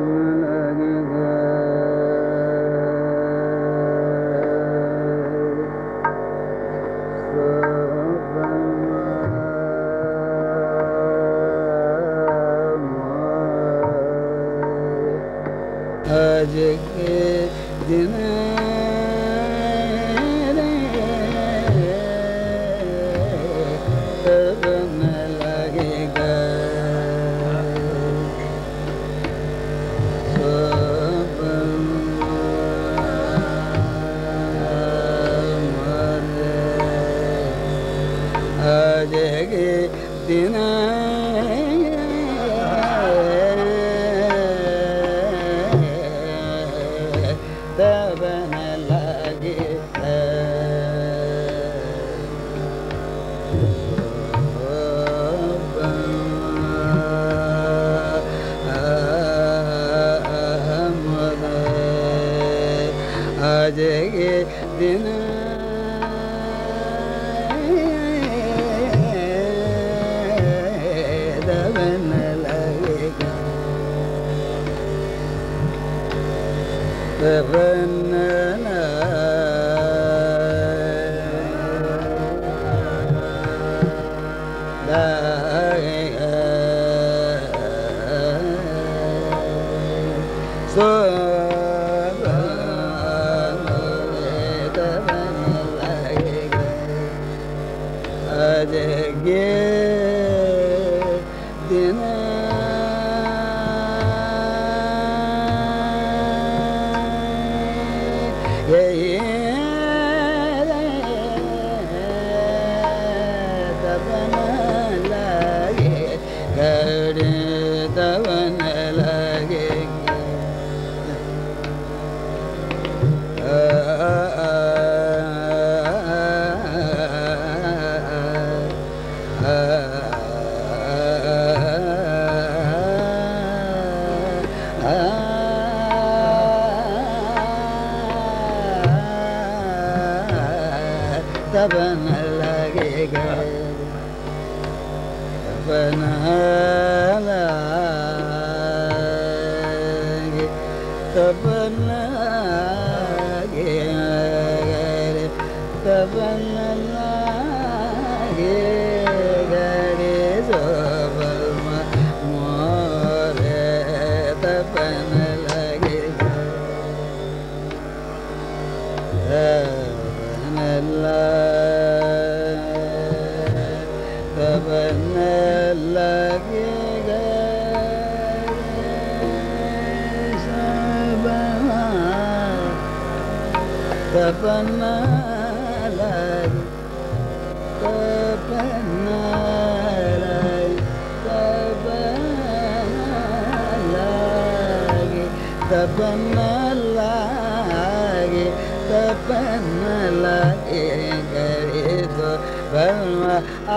आज तबन लगेगा तबन लगे तबन लगे तबन लगे गरे सबल मोरे तबन लगेगा तबन तपनालाई तपनालाई तपनालाई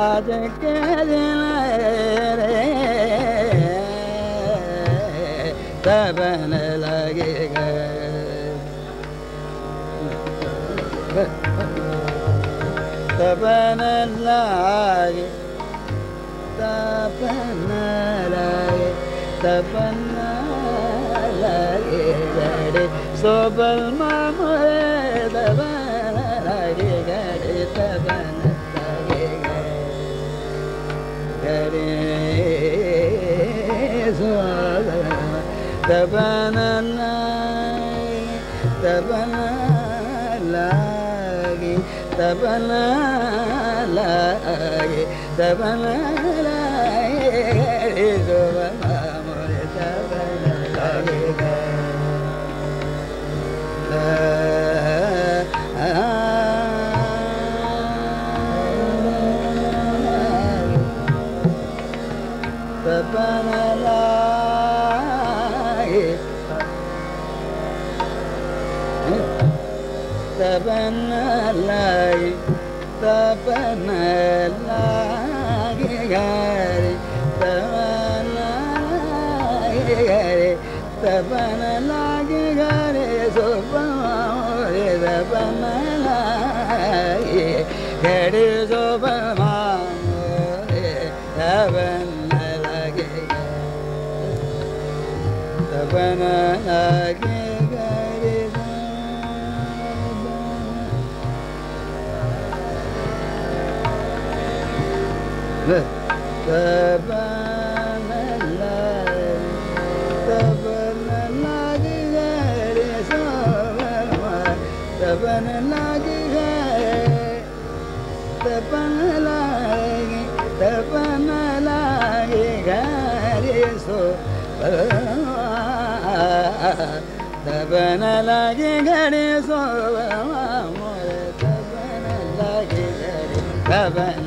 आज करे tapanalaye tapanalaye tapanalaye gade sobal mamare tapanalaye gade tapanalaye gade sobal tapanalaye tapanalaye दबन लाए दबन लाए दबन ಪನ ಲಾಗೆ ಗಾರೆ ಸೋಪಮೇ ಪನ ಲಾಗೆ ಗಡೆ ಸೋಪಮೇ ಪನ ಲಾಗೆ ಪನ ಲಾಗೆ Good. गरे तपन लागे तपन लागे गरे सो। तपन लागे गरे सो मोरे तपन लागे गरे तपन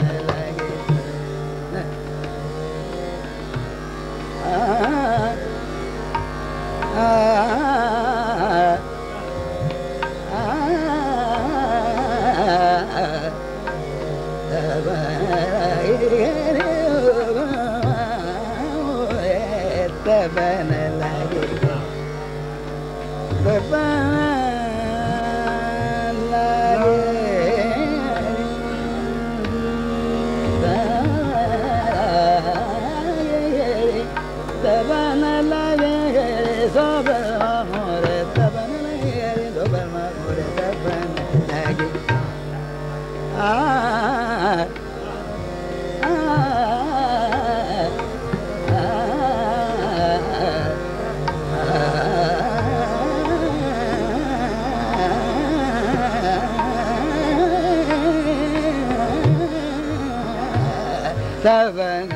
seven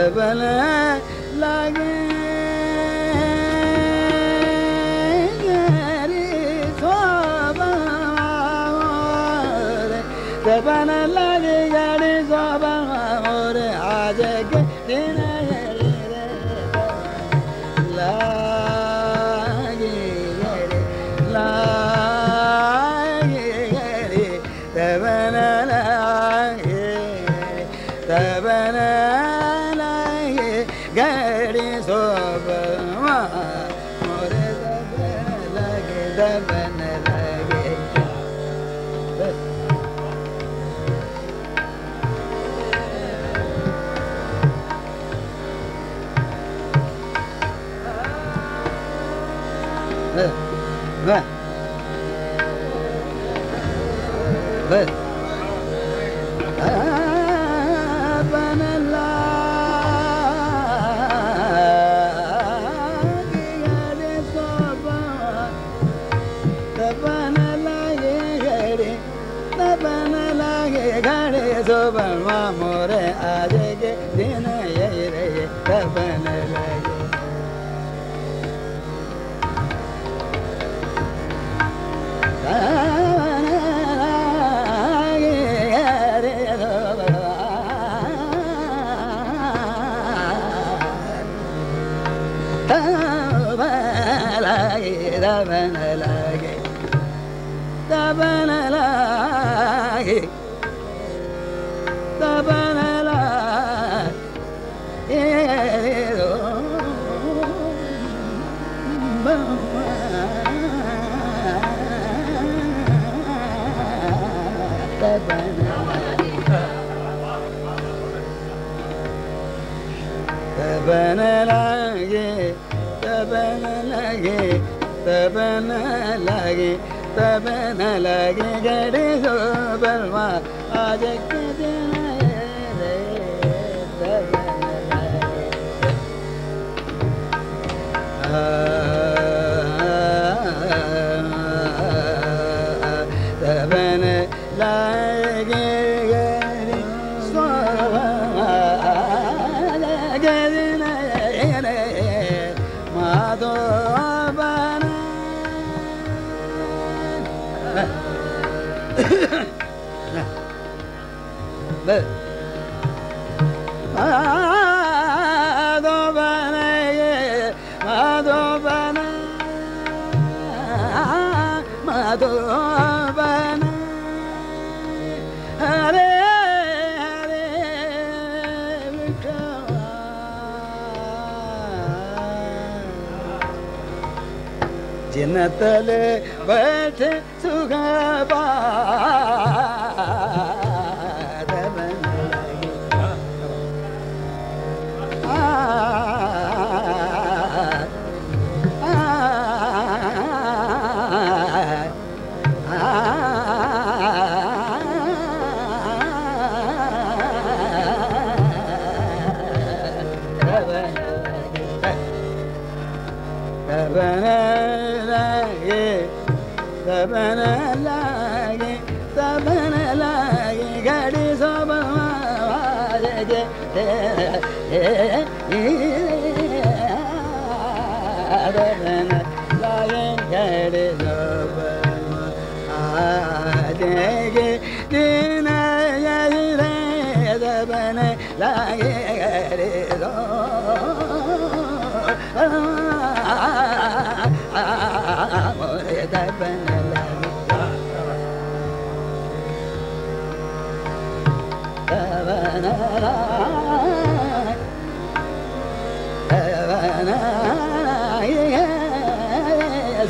සබබල ලගේ සබන ලගේ ගඩි සබමෝර ආජක දින ලගේ ගඩි ලගේ ගඩි සබන 问 तबन लगे तबन लगे तबन लगे तबन लगे गड़े மதோவன அரே அரே ஜனத்தலே வச்ச சுகபா 对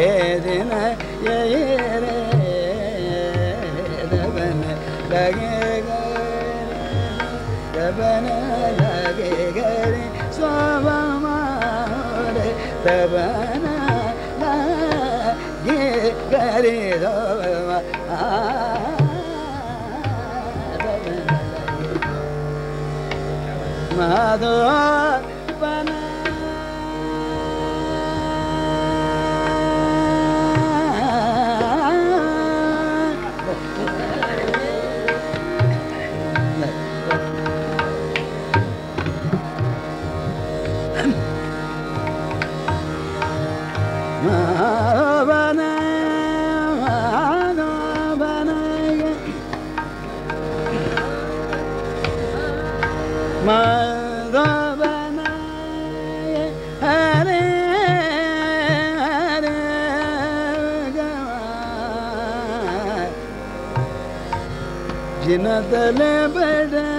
yerine yerine debene lage debene lage gari sabamare debene lage gari sabamare Madhava Madhavana Hare Hare जिनतले बड़े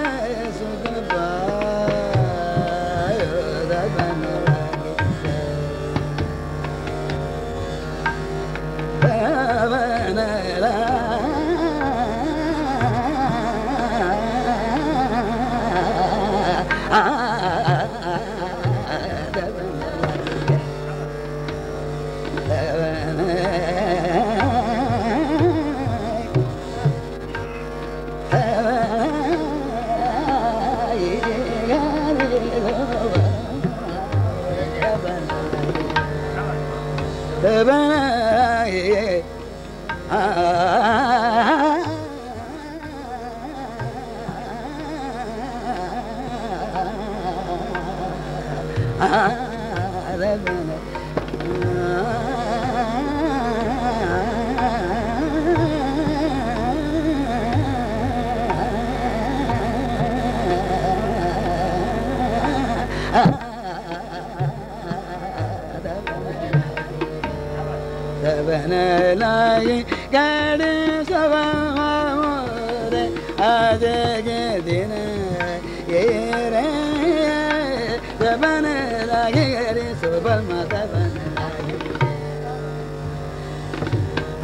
சவனலாயி கடு சவமாமோரே ஆஜக தின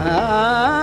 Ah, ah, ah.